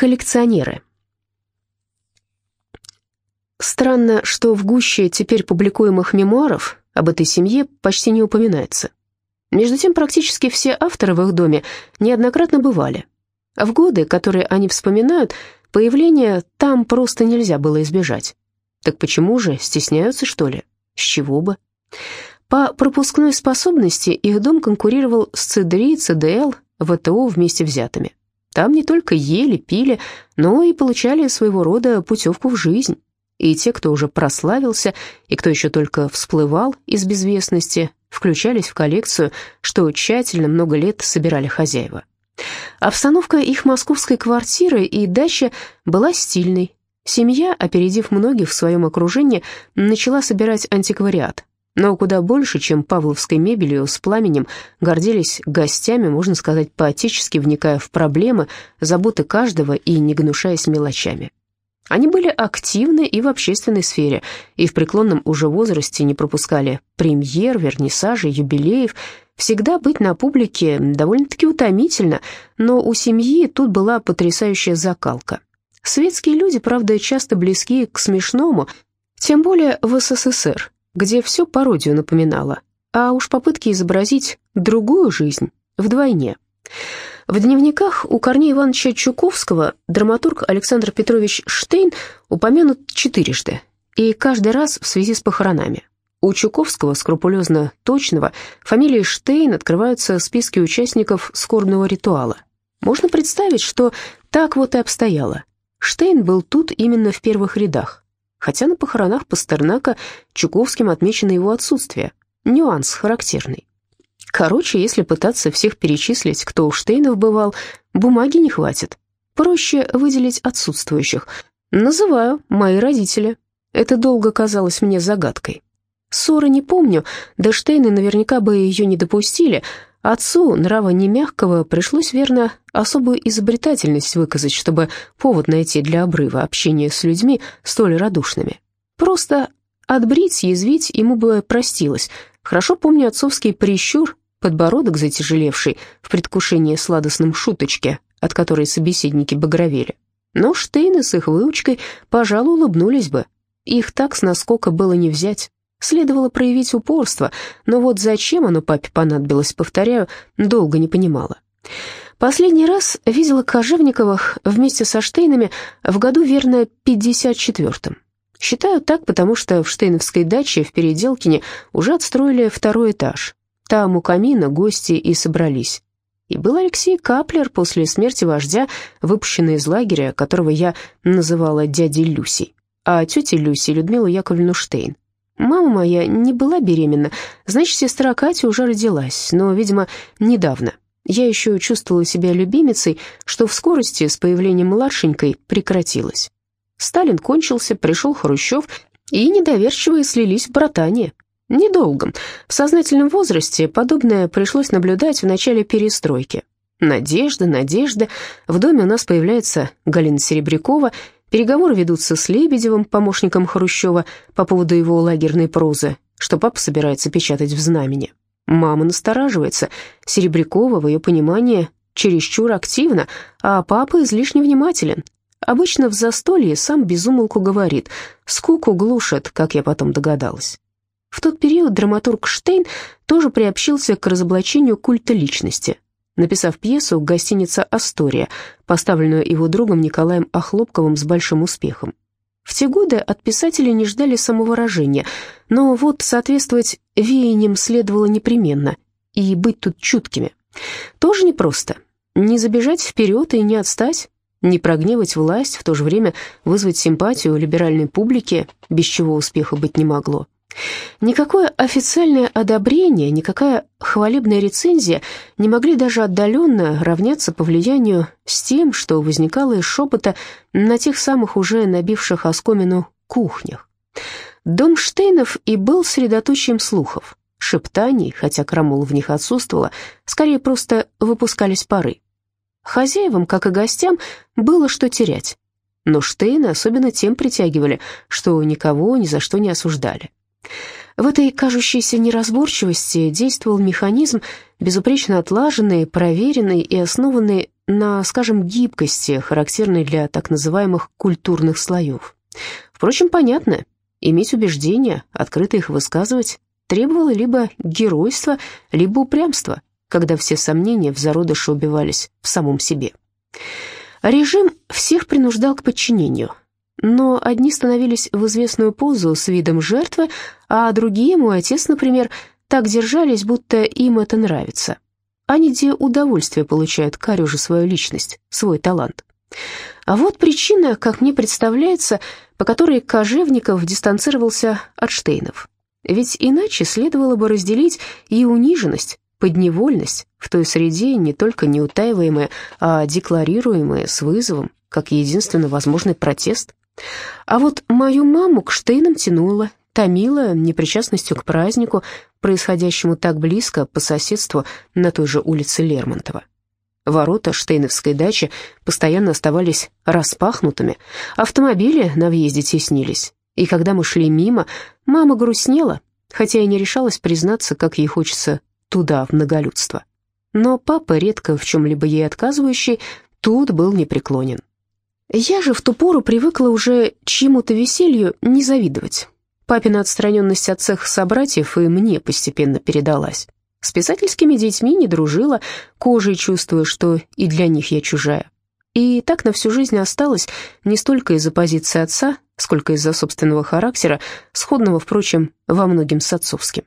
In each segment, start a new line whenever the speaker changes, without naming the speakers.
Коллекционеры. Странно, что в гуще теперь публикуемых мемуаров об этой семье почти не упоминается. Между тем, практически все авторы в их доме неоднократно бывали. А в годы, которые они вспоминают, появления там просто нельзя было избежать. Так почему же, стесняются, что ли? С чего бы? По пропускной способности их дом конкурировал с ЦДРИ, ЦДЛ, ВТО вместе взятыми. Там не только ели, пили, но и получали своего рода путевку в жизнь. И те, кто уже прославился, и кто еще только всплывал из безвестности, включались в коллекцию, что тщательно много лет собирали хозяева. Обстановка их московской квартиры и дачи была стильной. Семья, опередив многих в своем окружении, начала собирать антиквариат. Но куда больше, чем павловской мебелью с пламенем, гордились гостями, можно сказать, поотечески вникая в проблемы, заботы каждого и не гнушаясь мелочами. Они были активны и в общественной сфере, и в преклонном уже возрасте не пропускали премьер, вернисажей, юбилеев. Всегда быть на публике довольно-таки утомительно, но у семьи тут была потрясающая закалка. Светские люди, правда, часто близки к смешному, тем более в СССР, где все пародию напоминало, а уж попытки изобразить другую жизнь вдвойне. В дневниках у Корнея Ивановича Чуковского драматург Александр Петрович Штейн упомянут четырежды, и каждый раз в связи с похоронами. У Чуковского, скрупулезно точного, фамилии Штейн открываются списки участников скорбного ритуала. Можно представить, что так вот и обстояло. Штейн был тут именно в первых рядах, хотя на похоронах Пастернака Чуковским отмечено его отсутствие. Нюанс характерный. Короче, если пытаться всех перечислить, кто у Штейнов бывал, бумаги не хватит. Проще выделить отсутствующих. Называю мои родители. Это долго казалось мне загадкой. Ссоры не помню, да Штейны наверняка бы ее не допустили. Отцу, нрава не мягкого, пришлось, верно, особую изобретательность выказать, чтобы повод найти для обрыва общения с людьми столь радушными. Просто отбрить, язвить ему бы простилось. Хорошо помню отцовский прищур, подбородок затяжелевший в предвкушении сладостном шуточке, от которой собеседники багровели. Но Штейны с их выучкой, пожалуй, улыбнулись бы. Их так с наскока было не взять. Следовало проявить упорство, но вот зачем оно папе понадобилось, повторяю, долго не понимала. Последний раз видела Кожевниковых вместе со Штейнами в году, верно, 54-м. Считаю так, потому что в штейновской даче в Переделкине уже отстроили второй этаж. Там у камина гости и собрались. И был Алексей Каплер после смерти вождя, выпущенный из лагеря, которого я называла дядей Люсей, а тетей Люси Людмилу Яковлевну Штейн. Мама моя не была беременна, значит, сестра Катя уже родилась, но, видимо, недавно. Я еще чувствовала себя любимицей, что в скорости с появлением младшенькой прекратилось. Сталин кончился, пришел Хрущев, и недоверчивые слились в братание. Недолго. В сознательном возрасте подобное пришлось наблюдать в начале перестройки. Надежда, надежда. В доме у нас появляется Галина Серебрякова, Переговоры ведутся с Лебедевым, помощником Хрущева, по поводу его лагерной прозы, что папа собирается печатать в знамени. Мама настораживается. Серебрякова, в ее понимании, чересчур активно, а папа излишне внимателен. Обычно в застолье сам безумолку говорит, скуку глушит, как я потом догадалась. В тот период драматург Штейн тоже приобщился к разоблачению культа личности – написав пьесу «Гостиница Астория», поставленную его другом Николаем Охлопковым с большим успехом. В те годы от писателя не ждали самовыражения, но вот соответствовать веяниям следовало непременно, и быть тут чуткими. Тоже непросто. Не забежать вперед и не отстать, не прогневать власть, в то же время вызвать симпатию либеральной публики, без чего успеха быть не могло. Никакое официальное одобрение, никакая хвалебная рецензия не могли даже отдаленно равняться по влиянию с тем, что возникало из шепота на тех самых уже набивших оскомину кухнях. Дом Штейнов и был средоточием слухов, шептаний, хотя крамол в них отсутствовало, скорее просто выпускались пары. Хозяевам, как и гостям, было что терять. Но Штейны особенно тем притягивали, что никого ни за что не осуждали. В этой кажущейся неразборчивости действовал механизм, безупречно отлаженные, проверенные и основанные на, скажем, гибкости, характерной для так называемых культурных слоев. Впрочем, понятно, иметь убеждения, открыто их высказывать, требовало либо геройства, либо упрямства, когда все сомнения в зародыше убивались в самом себе. Режим всех принуждал к подчинению, но одни становились в известную позу с видом жертвы, а другие, мой отец, например, так держались, будто им это нравится. Они где удовольствие получают, корежа свою личность, свой талант. А вот причина, как мне представляется, по которой Кожевников дистанцировался от Штейнов. Ведь иначе следовало бы разделить и униженность, подневольность в той среде, не только неутаиваемая, а декларируемая с вызовом, как единственно возможный протест. А вот мою маму к Штейнам тянуло, томила непричастностью к празднику, происходящему так близко по соседству на той же улице Лермонтова. Ворота Штейновской дачи постоянно оставались распахнутыми, автомобили на въезде теснились, и когда мы шли мимо, мама грустнела, хотя и не решалась признаться, как ей хочется туда, в многолюдство. Но папа, редко в чем-либо ей отказывающий, тут был непреклонен. Я же в ту пору привыкла уже чьему-то веселью не завидовать. Папина отстраненность от цеха собратьев и мне постепенно передалась. С писательскими детьми не дружила, кожей чувствуя, что и для них я чужая. И так на всю жизнь осталось не столько из-за позиции отца, сколько из-за собственного характера, сходного, впрочем, во многим с отцовским.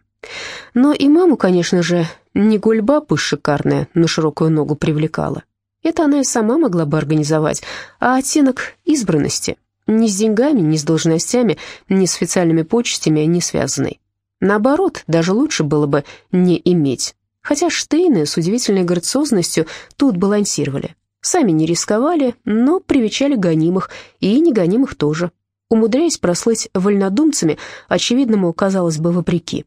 Но и маму, конечно же, не гульба бы шикарная на широкую ногу привлекала. Это она и сама могла бы организовать, а оттенок избранности, ни с деньгами, ни с должностями, ни с официальными почестями не связанный. Наоборот, даже лучше было бы не иметь. Хотя Штейны с удивительной грациозностью тут балансировали. Сами не рисковали, но привечали гонимых, и негонимых тоже, умудряясь прослыть вольнодумцами, очевидному, казалось бы, вопреки.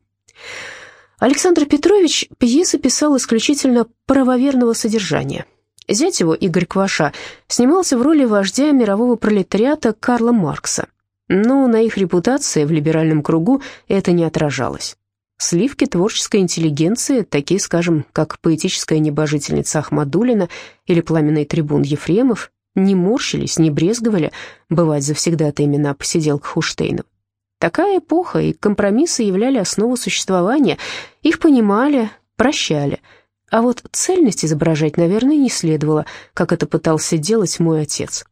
Александр Петрович пьесы писал исключительно правоверного содержания – Зять его, Игорь Кваша, снимался в роли вождя мирового пролетариата Карла Маркса, но на их репутации в либеральном кругу это не отражалось. Сливки творческой интеллигенции, такие, скажем, как поэтическая небожительница Ахмадулина или пламенный трибун Ефремов, не морщились, не брезговали бывать завсегда-то на посиделках у Штейнов. Такая эпоха и компромиссы являли основу существования, их понимали, прощали – а вот цельность изображать, наверное, не следовало, как это пытался делать мой отец.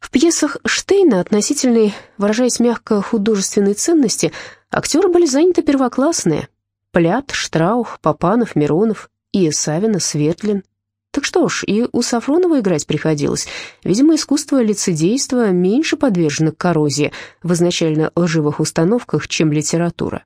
В пьесах Штейна относительной, выражаясь мягко, художественной ценности, актеры были заняты первоклассные. Плят, Штраух, Попанов, Миронов, и Савина, Светлин. Так что ж, и у Сафронова играть приходилось. Видимо, искусство лицедейства меньше подвержено коррозии в изначально лживых установках, чем литература.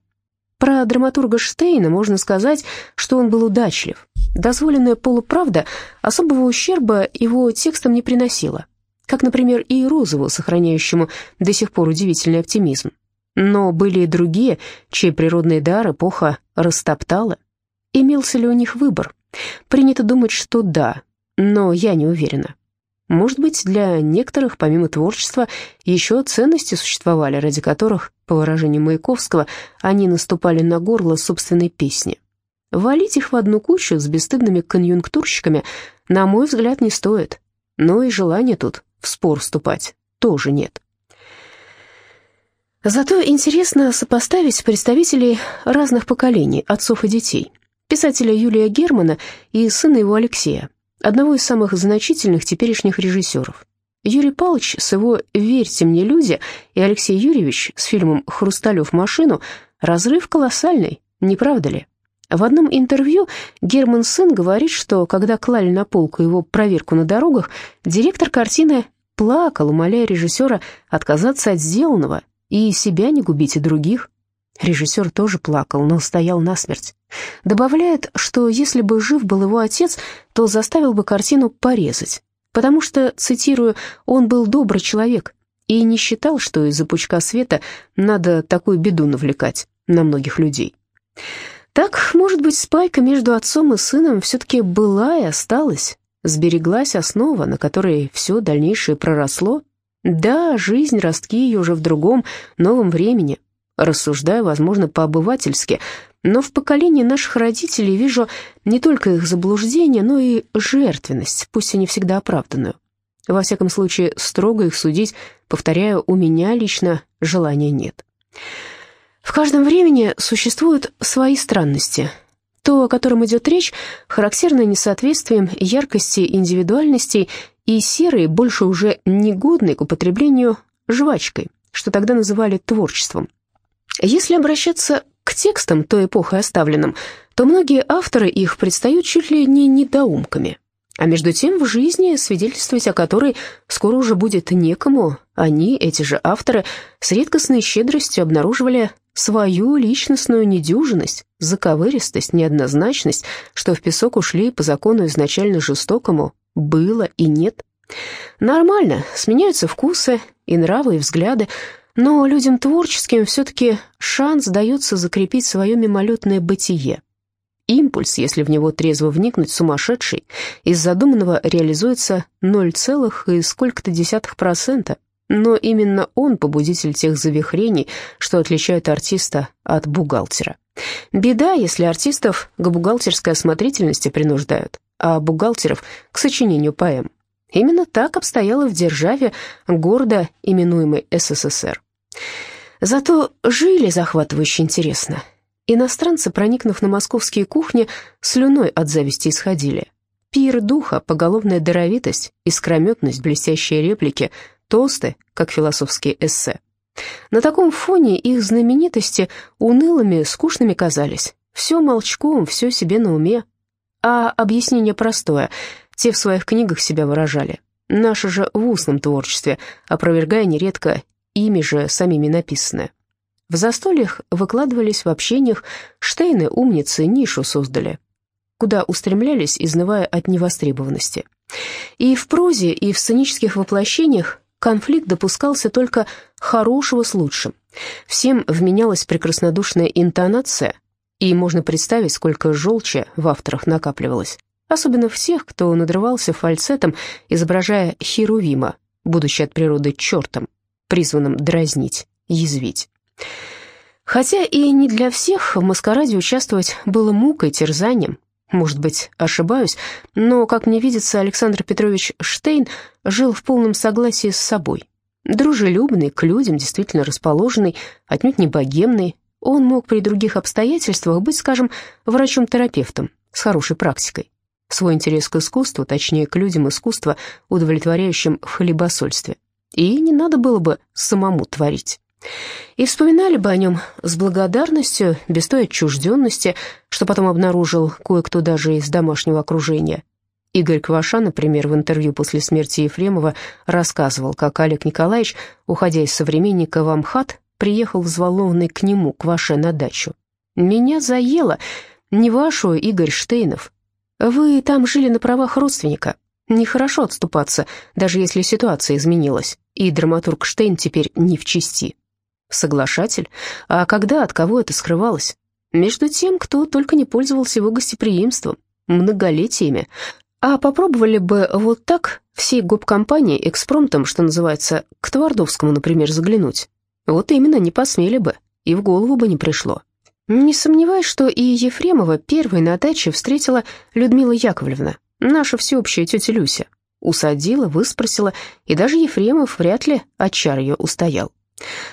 Про драматурга Штейна можно сказать, что он был удачлив. Дозволенная полуправда особого ущерба его текстам не приносила, как, например, и Розову, сохраняющему до сих пор удивительный оптимизм. Но были и другие, чей природный дар эпоха растоптала. Имелся ли у них выбор? Принято думать, что да, но я не уверена. Может быть, для некоторых, помимо творчества, еще ценности существовали, ради которых, по выражению Маяковского, они наступали на горло собственной песни. Валить их в одну кучу с бесстыдными конъюнктурщиками, на мой взгляд, не стоит. Но и желания тут в спор вступать тоже нет. Зато интересно сопоставить представителей разных поколений, отцов и детей. Писателя Юлия Германа и сына его Алексея, одного из самых значительных теперешних режиссеров. Юрий Павлович с его «Верьте мне, люди» и Алексей Юрьевич с фильмом «Хрусталев машину» разрыв колоссальный, не правда ли? В одном интервью Герман сын говорит, что когда клали на полку его проверку на дорогах, директор картины плакал, умоляя режиссера отказаться от сделанного и себя не губить и других. Режиссер тоже плакал, но стоял насмерть. Добавляет, что если бы жив был его отец, то заставил бы картину порезать, потому что, цитирую, «он был добрый человек» и не считал, что из-за пучка света надо такую беду навлекать на многих людей. Так, может быть, спайка между отцом и сыном все-таки была и осталась, сбереглась основа, на которой все дальнейшее проросло. Да, жизнь, ростки ее уже в другом, новом времени – рассуждая, возможно, по-обывательски, Но в поколении наших родителей вижу не только их заблуждение, но и жертвенность, пусть и не всегда оправданную. Во всяком случае, строго их судить, повторяю, у меня лично желания нет. В каждом времени существуют свои странности. То, о котором идет речь, характерно несоответствием яркости индивидуальностей и серой, больше уже негодной к употреблению жвачкой, что тогда называли творчеством. Если обращаться к текстам той эпохи оставленным, то многие авторы их предстают чуть ли не недоумками. А между тем в жизни, свидетельствовать о которой скоро уже будет некому, они, эти же авторы, с редкостной щедростью обнаруживали свою личностную недюжинность, заковыристость, неоднозначность, что в песок ушли по закону изначально жестокому, было и нет. Нормально, сменяются вкусы и нравы, и взгляды, но людям творческим все-таки шанс дается закрепить свое мимолетное бытие. Импульс, если в него трезво вникнуть, сумасшедший, из задуманного реализуется 0, и сколько-то десятых процента, но именно он побудитель тех завихрений, что отличают артиста от бухгалтера. Беда, если артистов к бухгалтерской осмотрительности принуждают, а бухгалтеров к сочинению поэм. Именно так обстояло в державе, гордо именуемой СССР. Зато жили захватывающе интересно. Иностранцы, проникнув на московские кухни, слюной от зависти исходили. Пир духа, поголовная даровитость, искрометность, блестящие реплики, тосты, как философские эссе. На таком фоне их знаменитости унылыми, скучными казались. Все молчком, все себе на уме. А объяснение простое. Те в своих книгах себя выражали. Наше же в устном творчестве, опровергая нередко ими же самими написанное. В застольях выкладывались в общениях, Штейны, умницы, нишу создали, куда устремлялись, изнывая от невостребованности. И в прозе, и в сценических воплощениях конфликт допускался только хорошего с лучшим. Всем вменялась прекраснодушная интонация, и можно представить, сколько желчи в авторах накапливалось. Особенно в тех, кто надрывался фальцетом, изображая Херувима, будучи от природы чертом, призванным дразнить, язвить. Хотя и не для всех в маскараде участвовать было мукой, терзанием, может быть, ошибаюсь, но, как мне видится, Александр Петрович Штейн жил в полном согласии с собой. Дружелюбный, к людям действительно расположенный, отнюдь не богемный, он мог при других обстоятельствах быть, скажем, врачом-терапевтом с хорошей практикой. Свой интерес к искусству, точнее, к людям искусства, удовлетворяющим в хлебосольстве. И не надо было бы самому творить. И вспоминали бы о нем с благодарностью, без той отчужденности, что потом обнаружил кое-кто даже из домашнего окружения. Игорь Кваша, например, в интервью после смерти Ефремова рассказывал, как Олег Николаевич, уходя из современника в Амхат, приехал взволнованный к нему, Кваше, на дачу. «Меня заело. Не вашу, Игорь Штейнов. Вы там жили на правах родственника. Нехорошо отступаться, даже если ситуация изменилась, и драматург Штейн теперь не в чести». Соглашатель? А когда, от кого это скрывалось? Между тем, кто только не пользовался его гостеприимством, многолетиями. А попробовали бы вот так всей гоп-компании экспромтом, что называется, к Твардовскому, например, заглянуть? Вот именно, не посмели бы, и в голову бы не пришло. Не сомневаюсь, что и Ефремова первой на даче встретила Людмила Яковлевна, наша всеобщая тетя Люся. Усадила, выспросила, и даже Ефремов вряд ли от чар ее устоял.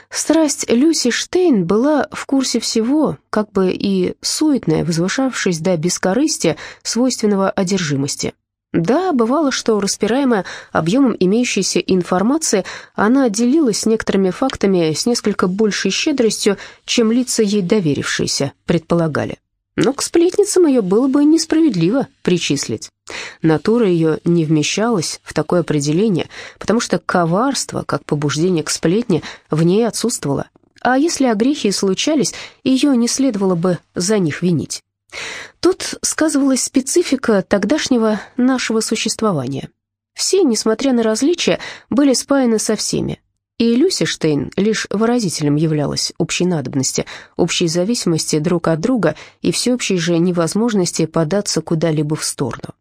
Страсть Люси Штейн была в курсе всего, как бы и суетная, возвышавшись до бескорыстия, свойственного одержимости. Да, бывало, что, распираемая объемом имеющейся информации, она делилась некоторыми фактами с несколько большей щедростью, чем лица ей доверившиеся предполагали. Но к сплетницам ее было бы несправедливо причислить. Натура ее не вмещалась в такое определение, потому что коварство, как побуждение к сплетне, в ней отсутствовало. А если огрехи и случались, ее не следовало бы за них винить. Тут сказывалась специфика тогдашнего нашего существования. Все, несмотря на различия, были спаяны со всеми, и Люси Штейн лишь выразителем являлась общей надобности, общей зависимости друг от друга и всеобщей же невозможности податься куда-либо в сторону.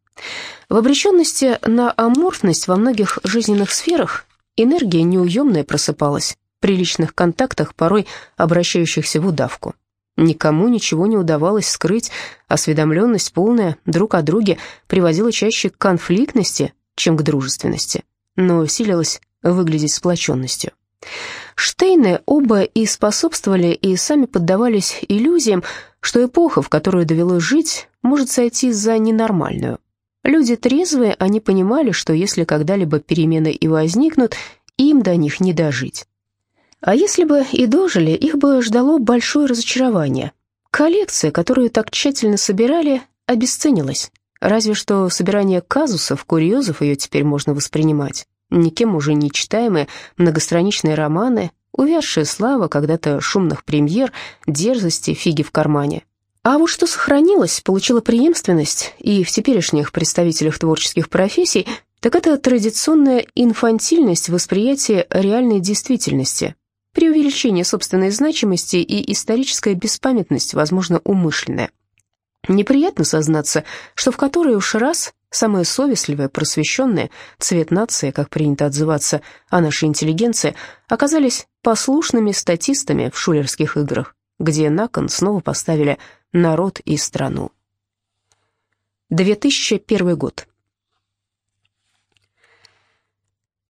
В обреченности на аморфность во многих жизненных сферах энергия неуемная просыпалась, при личных контактах, порой обращающихся в удавку. Никому ничего не удавалось скрыть, осведомленность полная друг о друге приводила чаще к конфликтности, чем к дружественности, но силилась выглядеть сплоченностью. Штейны оба и способствовали, и сами поддавались иллюзиям, что эпоха, в которую довелось жить, может сойти за ненормальную. Люди трезвые, они понимали, что если когда-либо перемены и возникнут, им до них не дожить. А если бы и дожили, их бы ждало большое разочарование. Коллекция, которую так тщательно собирали, обесценилась. Разве что собирание казусов, курьезов ее теперь можно воспринимать никем уже не читаемые многостраничные романы, увядшая слава когда-то шумных премьер, дерзости, фиги в кармане. А вот что сохранилось, получило преемственность и в теперешних представителях творческих профессий, так это традиционная инфантильность восприятия реальной действительности, преувеличение собственной значимости и историческая беспамятность, возможно, умышленная. Неприятно сознаться, что в который уж раз Самая совестливая, просвещенная, цвет нации, как принято отзываться о нашей интеллигенции, оказались послушными статистами в шулерских играх, где на кон снова поставили народ и страну. 2001 год.